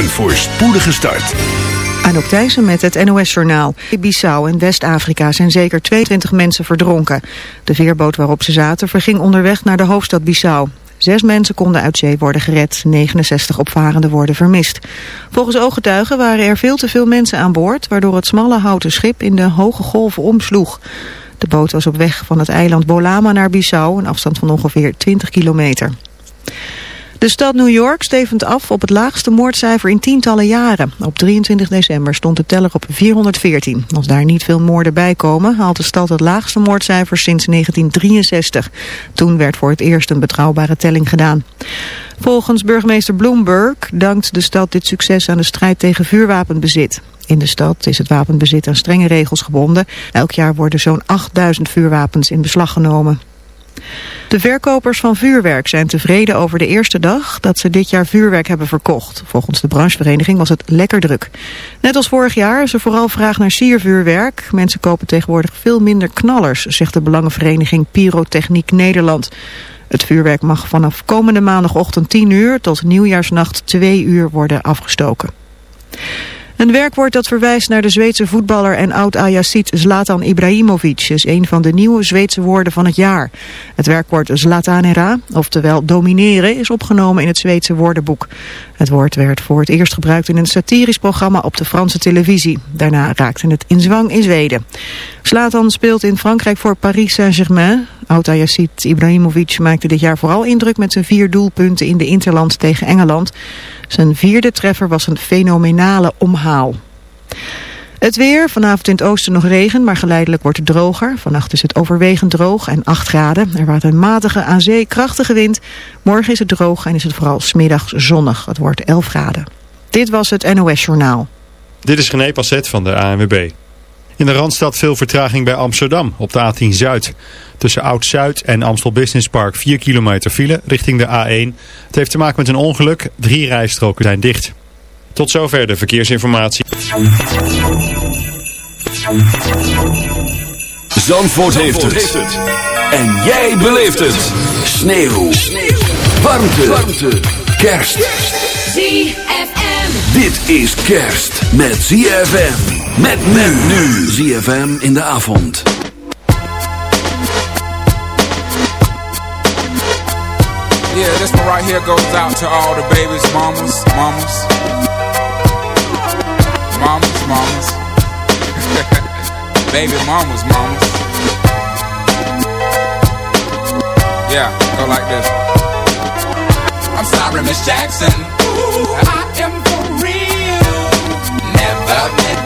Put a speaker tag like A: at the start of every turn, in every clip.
A: Een voorspoedige start.
B: Anouk Thijssen met het NOS-journaal. In Bissau in West-Afrika zijn zeker 22 mensen verdronken. De veerboot waarop ze zaten verging onderweg naar de hoofdstad Bissau. Zes mensen konden uit zee worden gered, 69 opvarenden worden vermist. Volgens ooggetuigen waren er veel te veel mensen aan boord... waardoor het smalle houten schip in de hoge golven omsloeg. De boot was op weg van het eiland Bolama naar Bissau... een afstand van ongeveer 20 kilometer. De stad New York stevend af op het laagste moordcijfer in tientallen jaren. Op 23 december stond de teller op 414. Als daar niet veel moorden bij komen, haalt de stad het laagste moordcijfer sinds 1963. Toen werd voor het eerst een betrouwbare telling gedaan. Volgens burgemeester Bloomberg dankt de stad dit succes aan de strijd tegen vuurwapenbezit. In de stad is het wapenbezit aan strenge regels gebonden. Elk jaar worden zo'n 8000 vuurwapens in beslag genomen. De verkopers van vuurwerk zijn tevreden over de eerste dag dat ze dit jaar vuurwerk hebben verkocht. Volgens de branchevereniging was het lekker druk. Net als vorig jaar is er vooral vraag naar siervuurwerk. Mensen kopen tegenwoordig veel minder knallers, zegt de belangenvereniging Pyrotechniek Nederland. Het vuurwerk mag vanaf komende maandagochtend 10 uur tot nieuwjaarsnacht 2 uur worden afgestoken. Een werkwoord dat verwijst naar de Zweedse voetballer en oud-Ajaxiet Zlatan Ibrahimovic is een van de nieuwe Zweedse woorden van het jaar. Het werkwoord Zlatanera, oftewel domineren, is opgenomen in het Zweedse woordenboek. Het woord werd voor het eerst gebruikt in een satirisch programma op de Franse televisie. Daarna raakte het in zwang in Zweden. Zlatan speelt in Frankrijk voor Paris Saint-Germain. Oud-Ajaxiet Ibrahimovic maakte dit jaar vooral indruk met zijn vier doelpunten in de Interland tegen Engeland. Zijn vierde treffer was een fenomenale omhaal. Het weer, vanavond in het oosten nog regen, maar geleidelijk wordt het droger. Vannacht is het overwegend droog en 8 graden. Er waait een matige, aan zee krachtige wind. Morgen is het droog en is het vooral smiddags zonnig. Het wordt 11 graden. Dit was het NOS Journaal.
C: Dit is René Passet van de ANWB. In de Randstad veel vertraging bij Amsterdam op de A10 Zuid. Tussen Oud-Zuid en Amstel Business Park 4 kilometer file richting de A1. Het heeft te maken met een ongeluk. Drie rijstroken zijn dicht. Tot zover de verkeersinformatie.
A: Zandvoort, heeft, het. En jij beleeft het. Sneeuw. Sneeuw. Warmte. Warmte. Kerst.
D: ZFM.
A: Dit is kerst met ZFM. Met men nu. ZFM in de avond.
E: Yeah, this one right here goes out to all the babies, mamas, mamas. Mamas, mamas. Baby mamas, mamas. Yeah, go like this. I'm sorry, Miss Jackson. Ooh,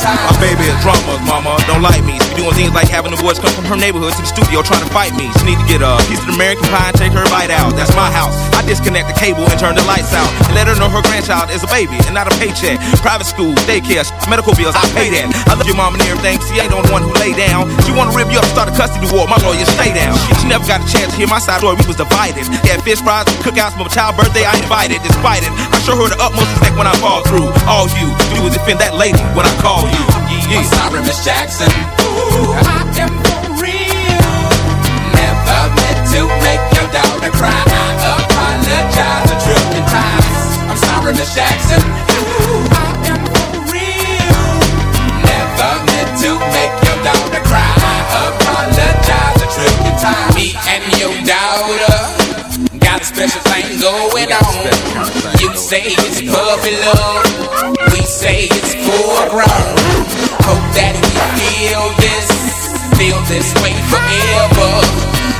F: My baby is drama, mama, don't like me. She be doing things like having the boys come from her neighborhood to the studio trying to fight me. She need to get a piece of American pie and take her bite out. That's my house. I disconnect the cable and turn the lights out. And let her know her grandchild is a baby and not a paycheck. Private school, daycare, medical bills, I pay that. I love your mom and everything, she ain't the one who lay down. She wanna rip you up, start a custody war. My lawyer, stay down. She never got a chance to hear my side story. We was divided. Yeah, fish fries, cookouts for my child birthday. I invited, despite it. I show her the utmost respect when I fall through. All you do that lady when I call you.
E: I'm sorry, Miss Jackson. Ooh, I am for real.
F: Never meant to make your daughter cry. I apologize a trillion times.
E: I'm sorry, Miss Jackson. Ooh, I am for real.
F: Never meant to make your daughter cry. I apologize a trillion times.
E: Me and your daughter got a special thing going on. Say it's puppy love. We say it's foreground. Hope that we feel this, feel this way forever.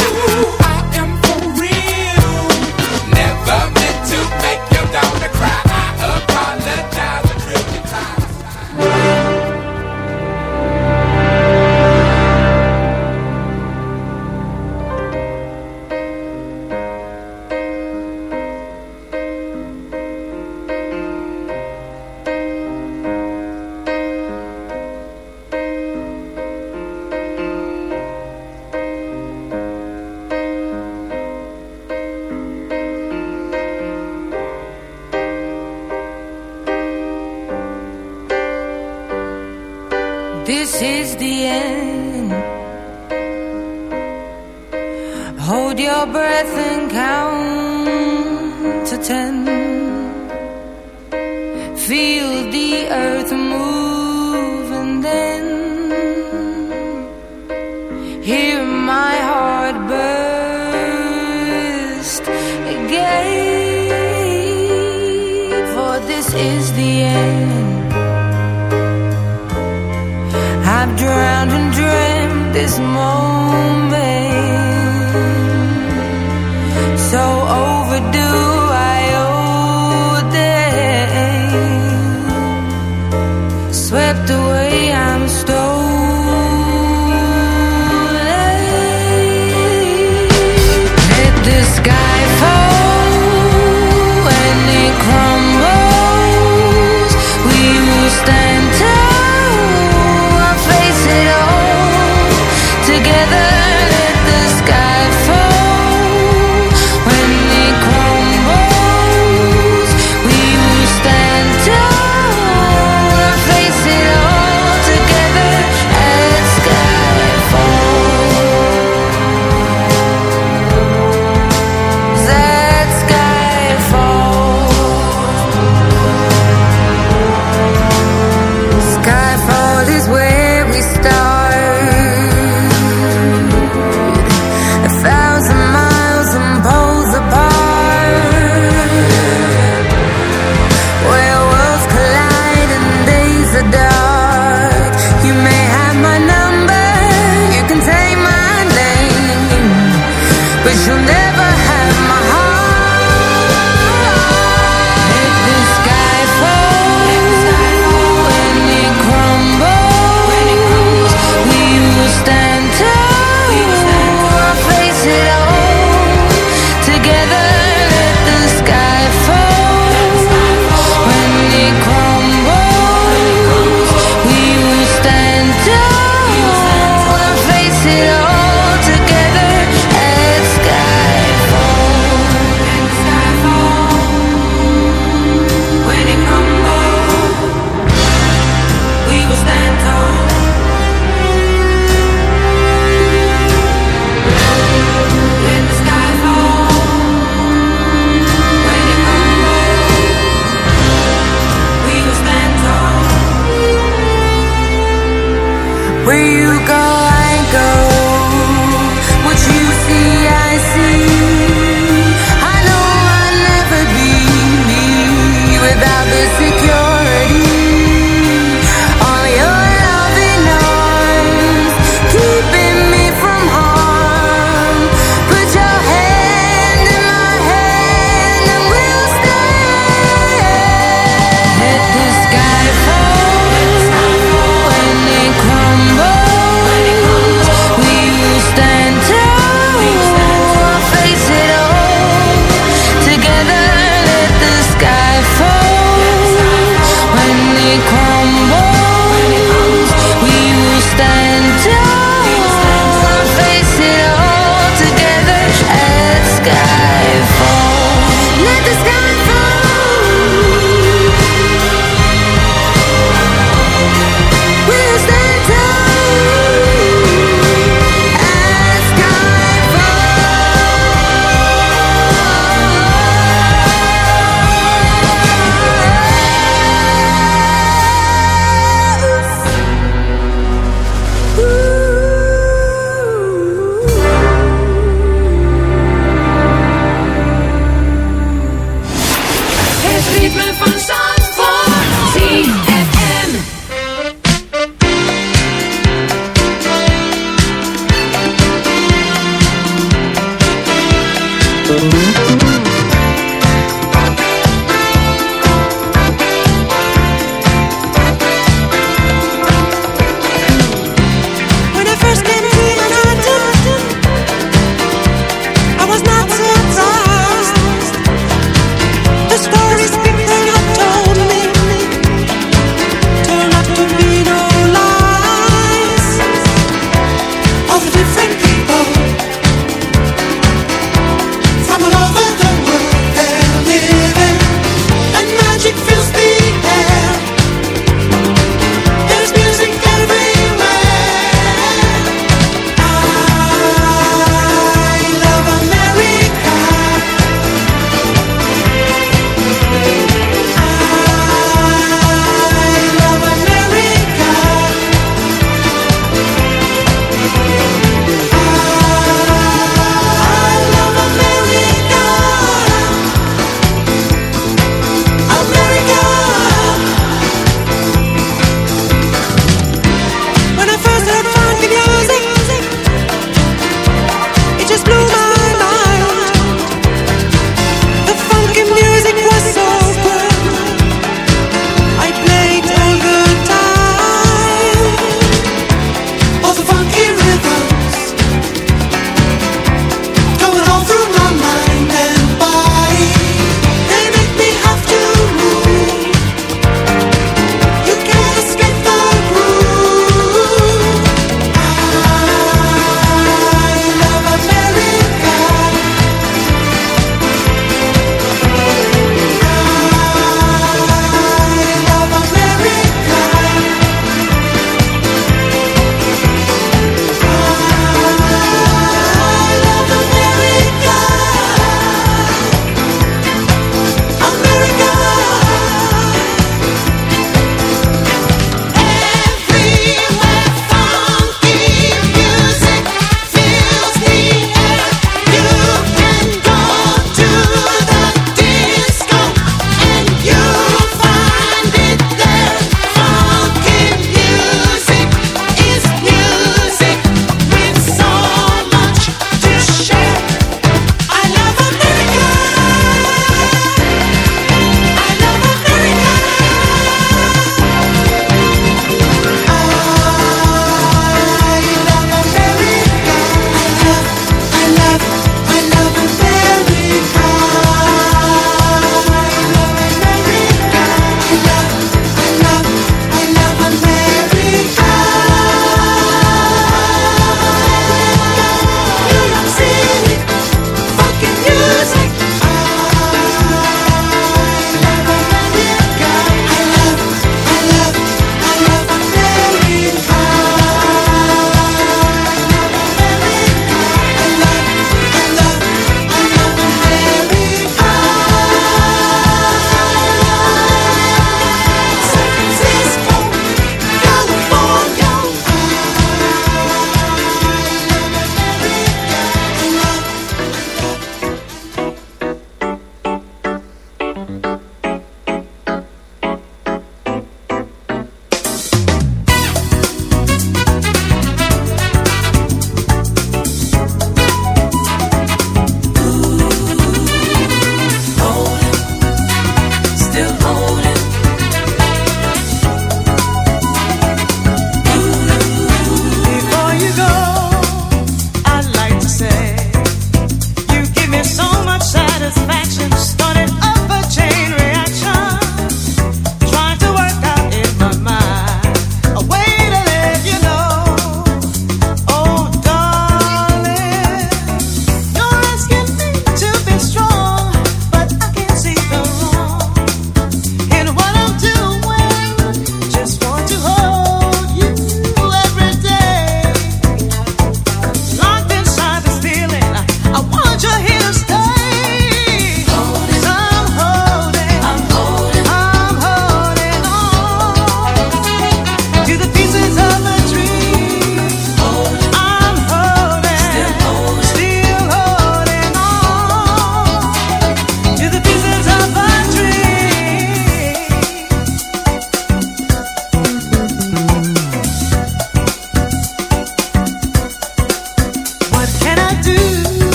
D: I've drowned and dreamt this moment.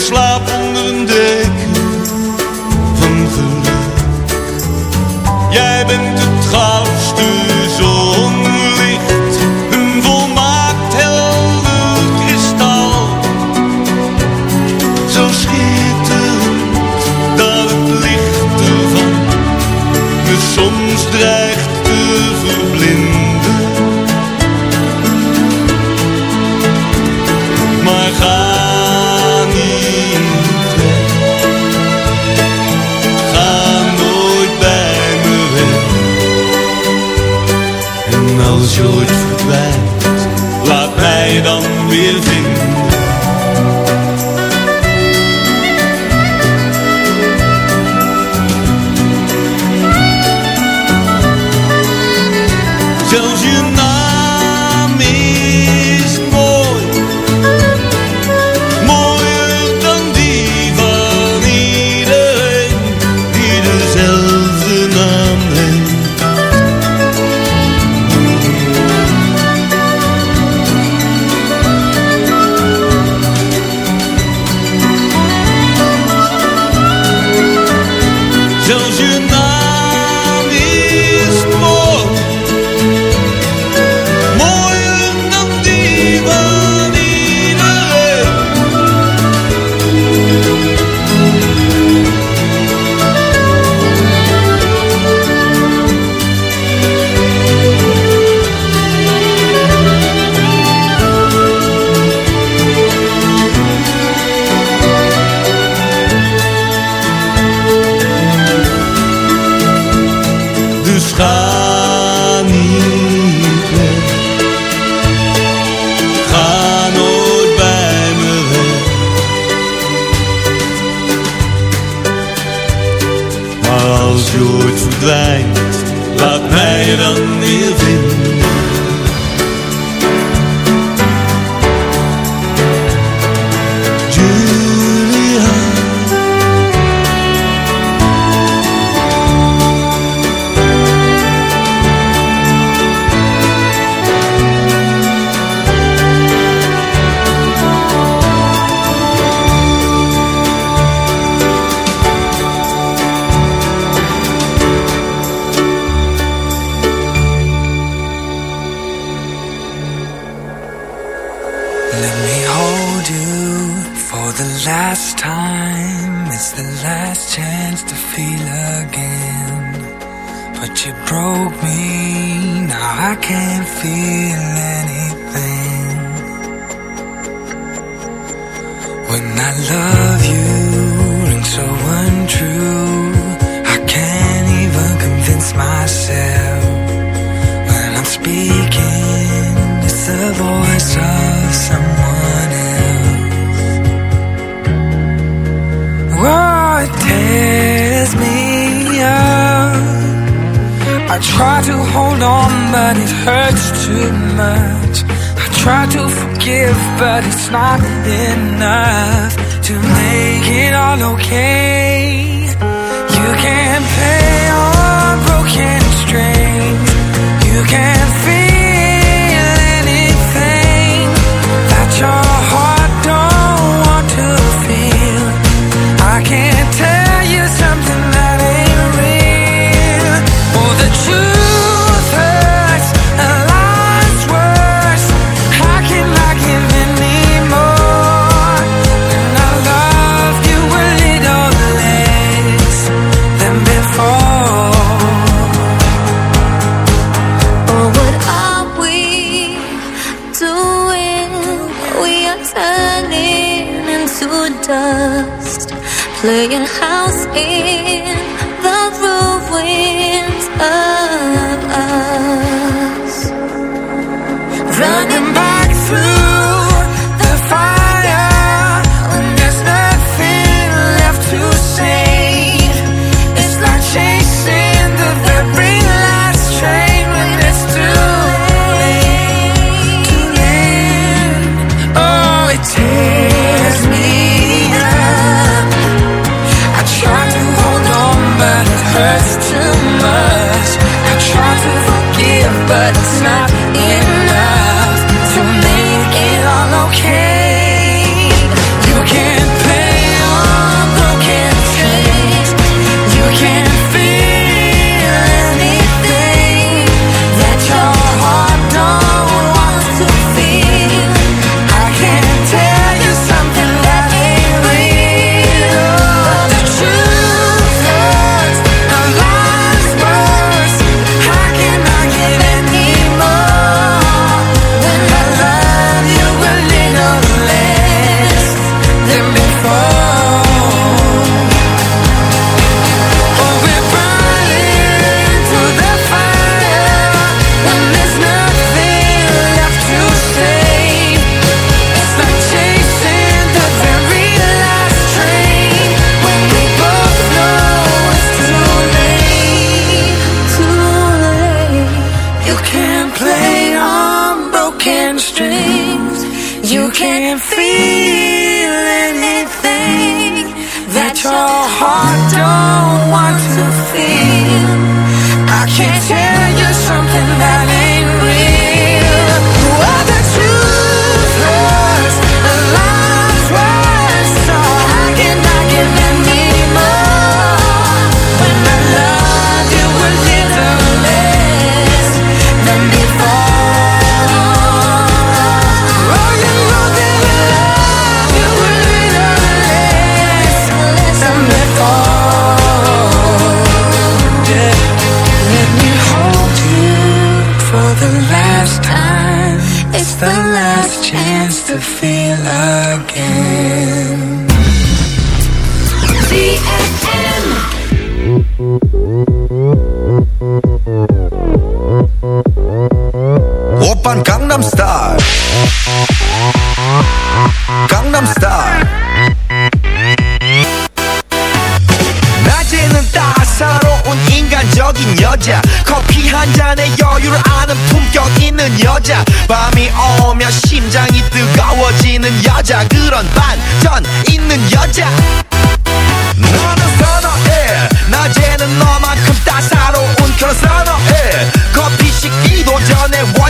G: Slaap onder een deken van geluk.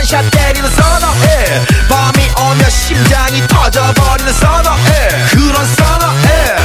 H: 원샷 때리는 선어해. 밤이 오면 심장이 터져버리는 선어해. 그런 선어해.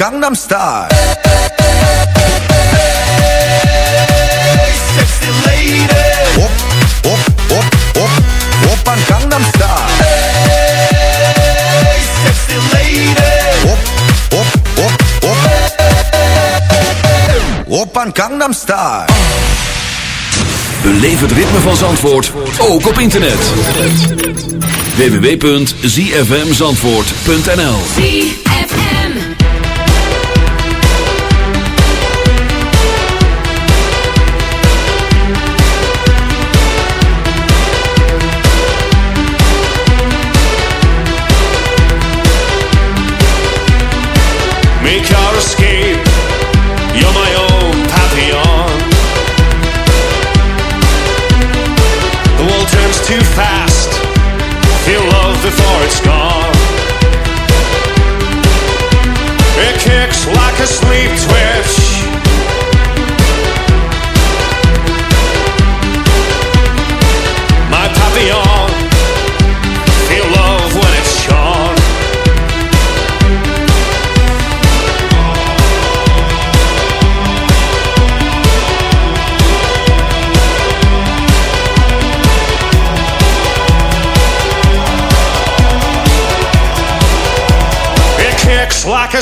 H: Gangnam Style. Hey, sexy lady. Op, op, op, op, op aan Gangnam Style. Hey, sexy lady. Op, op, op, op. Op aan Gangnam Style.
A: Beleef het ritme van Zandvoort, ook op internet. www.zfmzandvoort.nl
I: kicks like a sleep twist.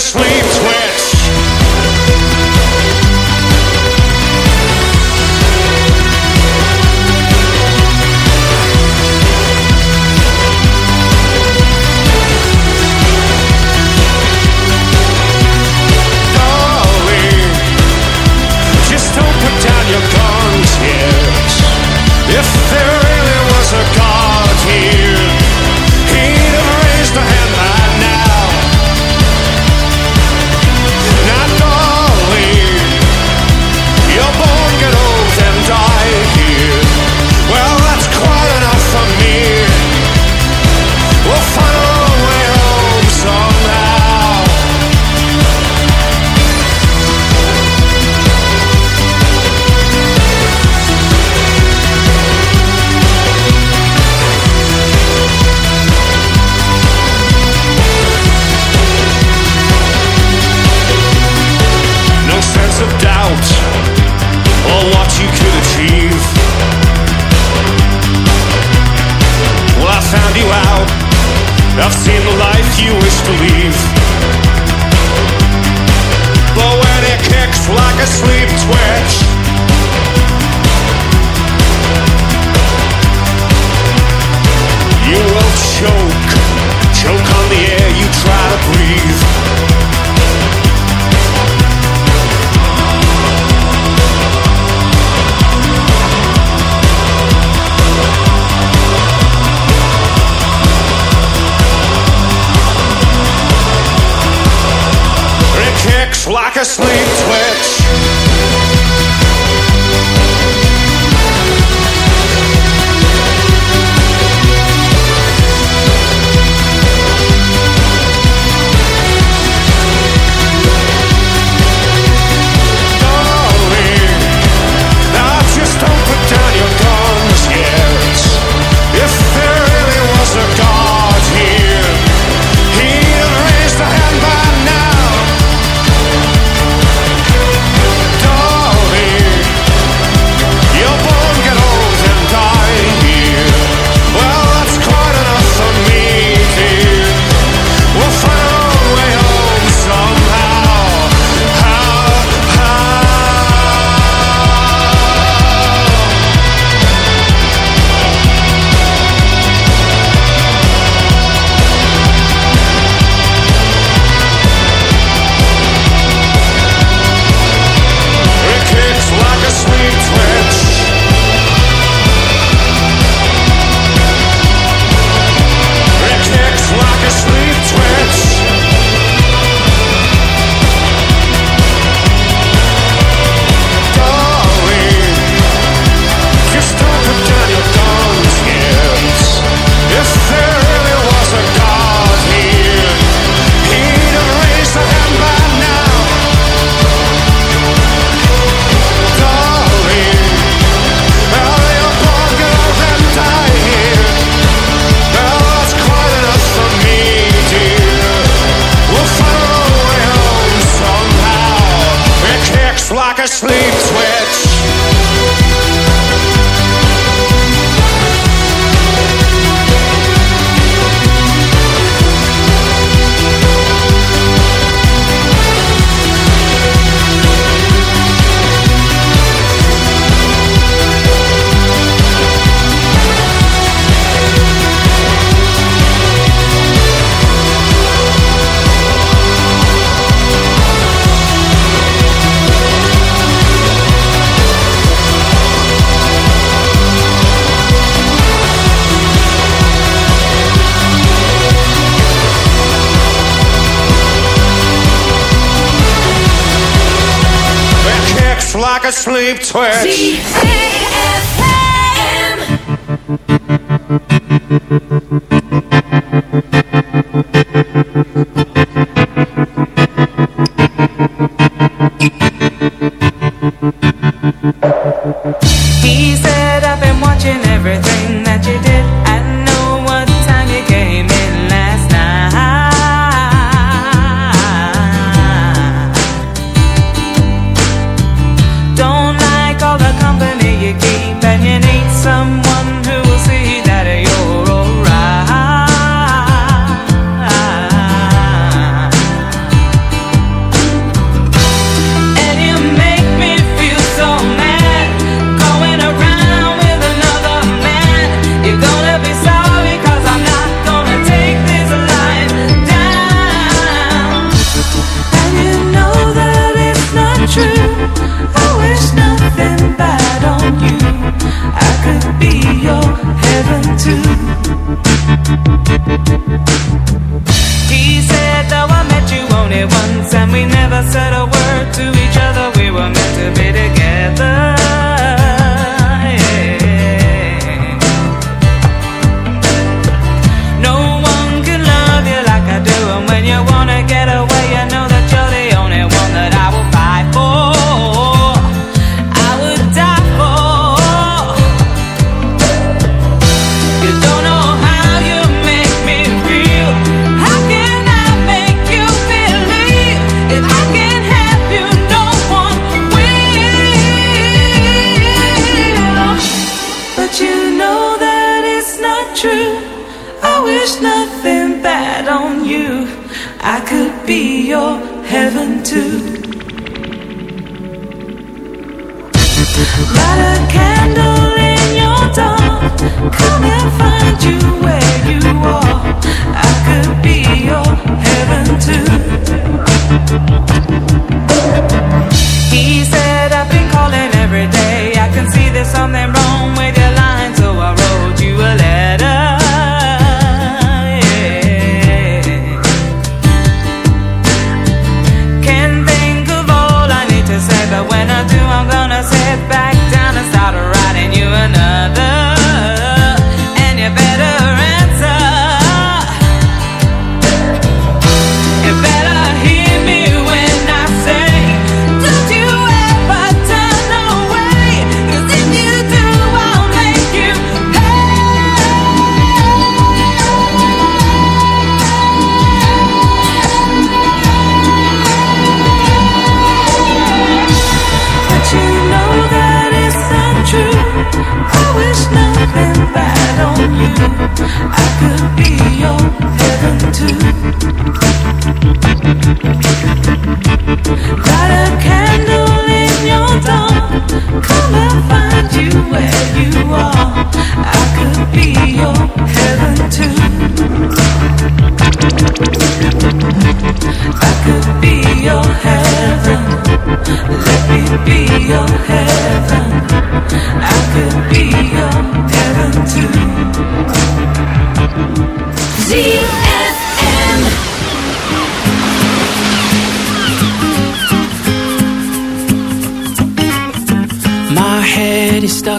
I: sleeps when sleep twitch.
J: See?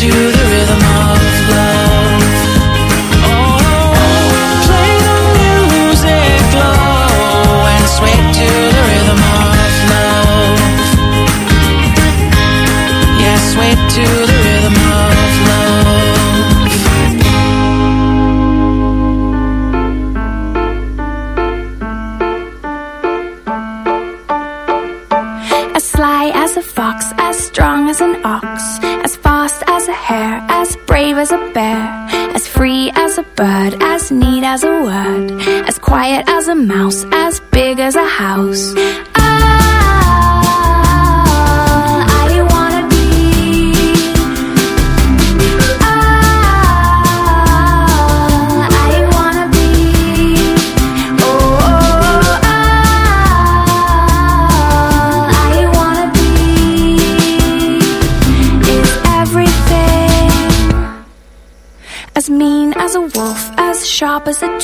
K: to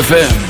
A: ZFM.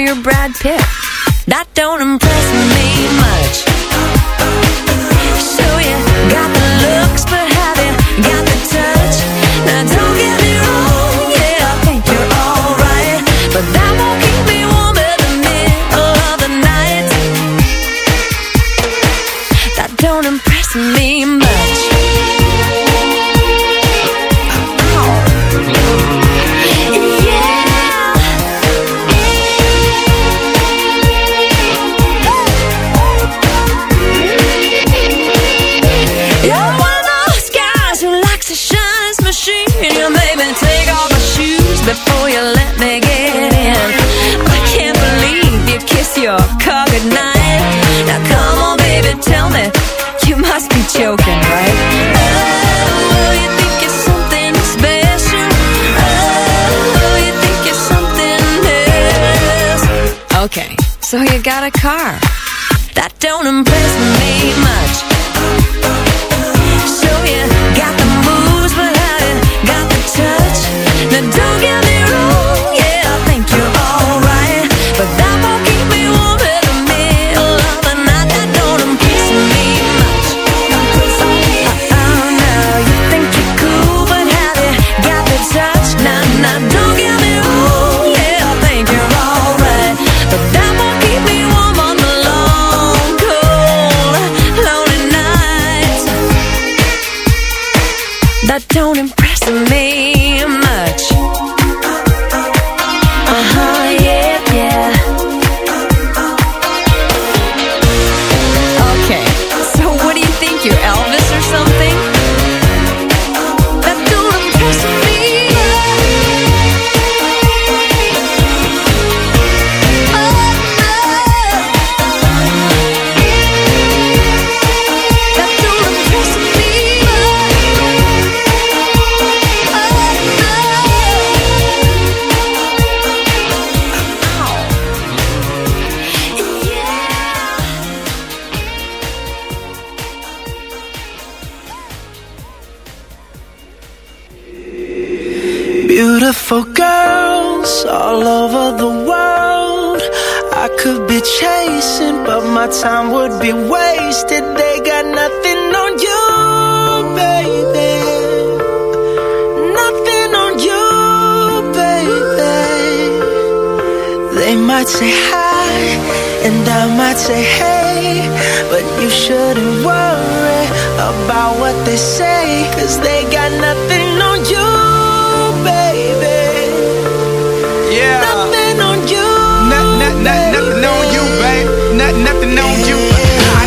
L: you're Brad Pitt. Be joking, right? Oh, you think you're something special? Oh, you think you're something else? Okay, so you got a car. That don't impress me much.
M: Say and I might say hey, but you shouldn't worry about what they say, cause they got nothing on you, baby.
F: Yeah.
M: Nothing on you.
F: Nothing, nothing, nothing on you, babe. Nothing, nothing on you.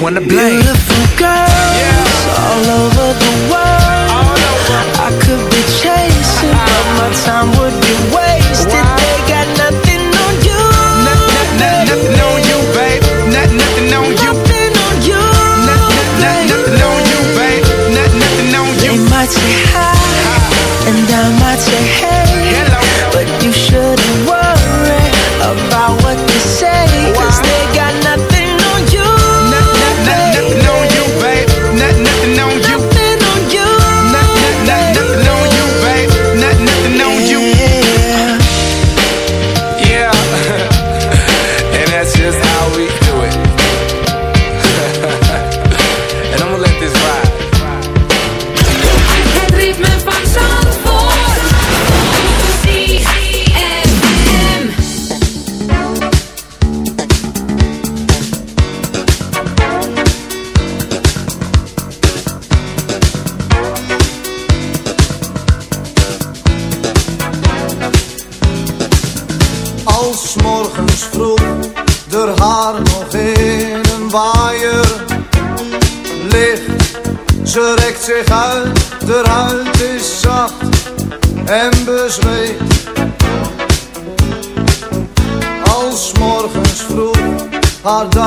N: Wanna blame.
K: Beautiful.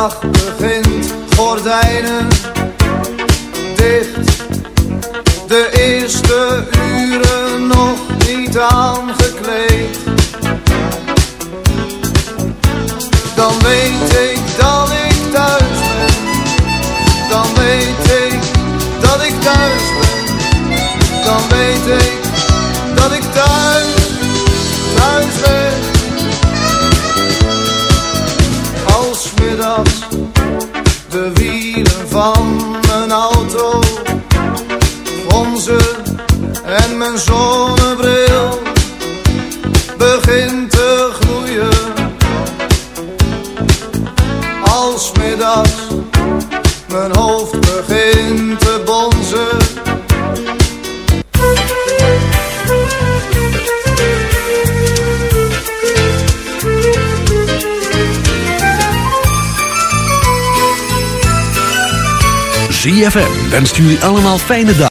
O: dag begint, gordijnen en
A: wenst jullie allemaal fijne dag.